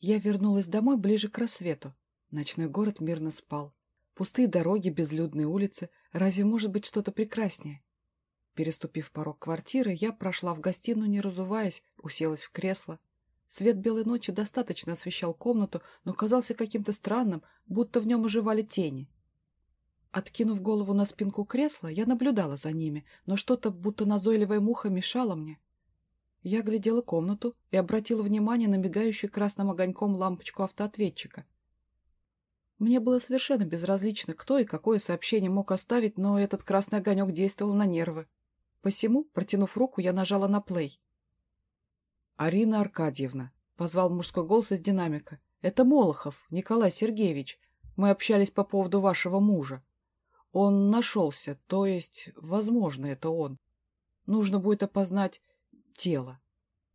Я вернулась домой ближе к рассвету. Ночной город мирно спал. Пустые дороги, безлюдные улицы. Разве может быть что-то прекраснее? Переступив порог квартиры, я прошла в гостиную, не разуваясь, уселась в кресло. Свет белой ночи достаточно освещал комнату, но казался каким-то странным, будто в нем оживали тени. Откинув голову на спинку кресла, я наблюдала за ними, но что-то, будто назойливая муха, мешало мне. Я глядела комнату и обратила внимание на мигающую красным огоньком лампочку автоответчика. Мне было совершенно безразлично, кто и какое сообщение мог оставить, но этот красный огонек действовал на нервы. Посему, протянув руку, я нажала на плей. «Арина Аркадьевна», — позвал мужской голос из динамика, — «это Молохов, Николай Сергеевич. Мы общались по поводу вашего мужа. Он нашелся, то есть, возможно, это он. Нужно будет опознать тело.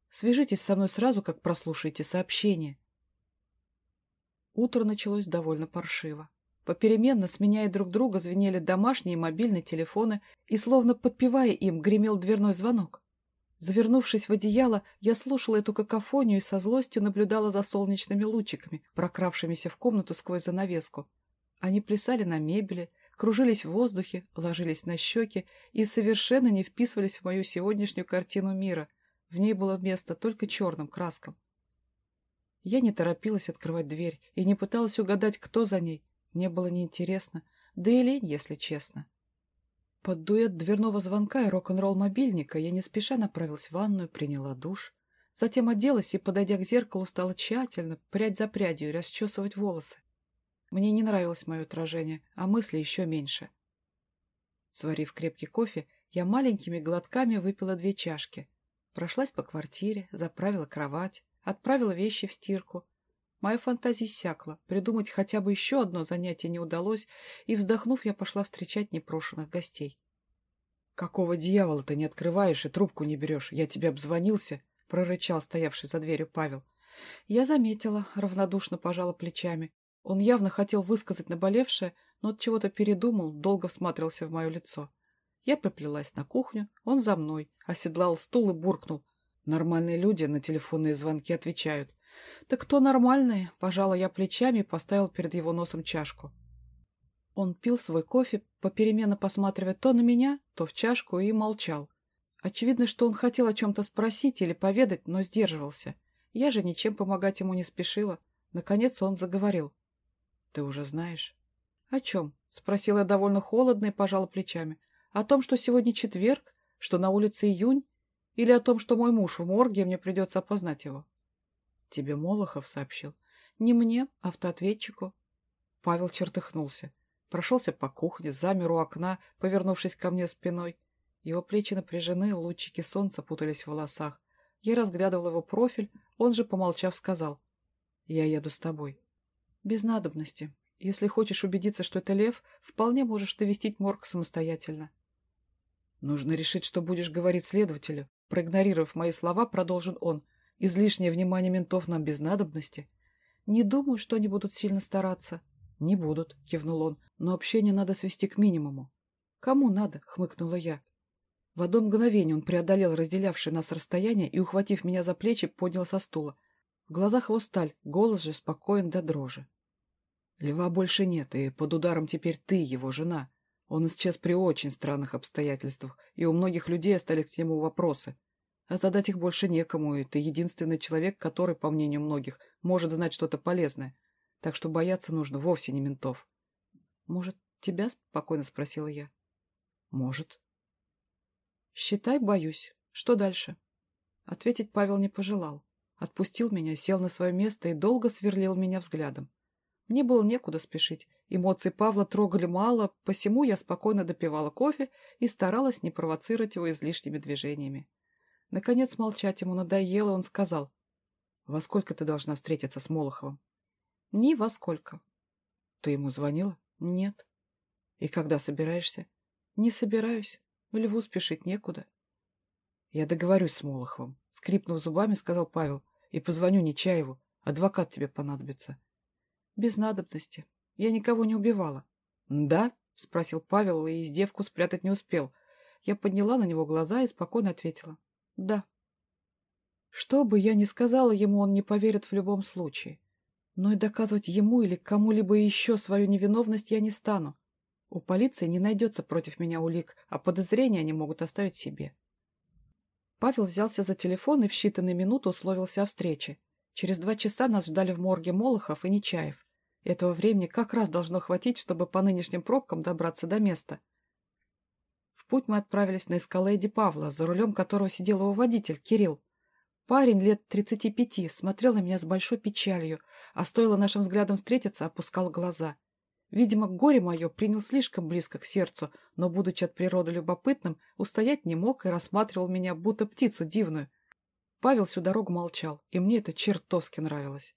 Свяжитесь со мной сразу, как прослушаете сообщение. Утро началось довольно паршиво. Попеременно, сменяя друг друга, звенели домашние и мобильные телефоны, и, словно подпевая им, гремел дверной звонок. Завернувшись в одеяло, я слушала эту какофонию и со злостью наблюдала за солнечными лучиками, прокравшимися в комнату сквозь занавеску. Они плясали на мебели, кружились в воздухе, ложились на щеки и совершенно не вписывались в мою сегодняшнюю картину мира. В ней было место только черным краскам. Я не торопилась открывать дверь и не пыталась угадать, кто за ней. Мне было неинтересно, да и лень, если честно. Под дуэт дверного звонка и рок-н-ролл мобильника я не спеша направилась в ванную, приняла душ. Затем оделась и, подойдя к зеркалу, стала тщательно, прядь за прядью, расчесывать волосы. Мне не нравилось мое отражение, а мысли еще меньше. Сварив крепкий кофе, я маленькими глотками выпила две чашки. Прошлась по квартире, заправила кровать, отправила вещи в стирку. Моя фантазия иссякла, придумать хотя бы еще одно занятие не удалось, и, вздохнув, я пошла встречать непрошенных гостей. — Какого дьявола ты не открываешь и трубку не берешь? Я тебе обзвонился? — прорычал стоявший за дверью Павел. Я заметила, равнодушно пожала плечами. Он явно хотел высказать наболевшее, но от чего-то передумал, долго всматривался в мое лицо. Я поплелась на кухню, он за мной, оседлал стул и буркнул. Нормальные люди на телефонные звонки отвечают. «Так кто нормальные?» — пожала я плечами и поставил перед его носом чашку. Он пил свой кофе, попеременно посматривая то на меня, то в чашку, и молчал. Очевидно, что он хотел о чем-то спросить или поведать, но сдерживался. Я же ничем помогать ему не спешила. Наконец он заговорил. Ты уже знаешь? О чем? Спросила я довольно холодно и пожала плечами. О том, что сегодня четверг, что на улице июнь, или о том, что мой муж в морге, мне придется опознать его? Тебе Молохов сообщил. Не мне, автоответчику. Павел чертыхнулся. Прошелся по кухне, замер у окна, повернувшись ко мне спиной. Его плечи напряжены, лучики солнца путались в волосах. Я разглядывал его профиль, он же, помолчав, сказал. «Я еду с тобой». Без надобности. Если хочешь убедиться, что это лев, вполне можешь навестить морг самостоятельно. Нужно решить, что будешь говорить следователю. Проигнорировав мои слова, продолжил он. Излишнее внимание ментов нам без надобности. Не думаю, что они будут сильно стараться. Не будут, кивнул он, но общение надо свести к минимуму. Кому надо? хмыкнула я. В одно мгновение он преодолел разделявшее нас расстояние и, ухватив меня за плечи, поднял со стула. В глазах его сталь, голос же спокоен до дрожи. Льва больше нет, и под ударом теперь ты, его жена. Он исчез при очень странных обстоятельствах, и у многих людей остались к нему вопросы. А задать их больше некому, и ты единственный человек, который, по мнению многих, может знать что-то полезное. Так что бояться нужно вовсе не ментов. — Может, тебя? — спокойно спросила я. — Может. — Считай, боюсь. Что дальше? Ответить Павел не пожелал. Отпустил меня, сел на свое место и долго сверлил меня взглядом. Мне было некуда спешить. Эмоции Павла трогали мало, посему я спокойно допивала кофе и старалась не провоцировать его излишними движениями. Наконец молчать ему надоело, он сказал. — Во сколько ты должна встретиться с Молоховым? — Ни во сколько. — Ты ему звонила? — Нет. — И когда собираешься? — Не собираюсь. Льву спешить некуда. — Я договорюсь с Молоховым, — скрипнув зубами, сказал Павел. — И позвоню Нечаеву. Адвокат тебе понадобится. — без надобности. Я никого не убивала. — Да? — спросил Павел и издевку спрятать не успел. Я подняла на него глаза и спокойно ответила. — Да. Что бы я ни сказала ему, он не поверит в любом случае. Но и доказывать ему или кому-либо еще свою невиновность я не стану. У полиции не найдется против меня улик, а подозрения они могут оставить себе. Павел взялся за телефон и в считанные минуты условился о встрече. Через два часа нас ждали в морге Молохов и Нечаев. Этого времени как раз должно хватить, чтобы по нынешним пробкам добраться до места. В путь мы отправились на эскалейде Павла, за рулем которого сидел его водитель, Кирилл. Парень лет тридцати пяти смотрел на меня с большой печалью, а стоило нашим взглядом встретиться, опускал глаза. Видимо, горе мое принял слишком близко к сердцу, но, будучи от природы любопытным, устоять не мог и рассматривал меня, будто птицу дивную. Павел всю дорогу молчал, и мне это чертовски нравилось.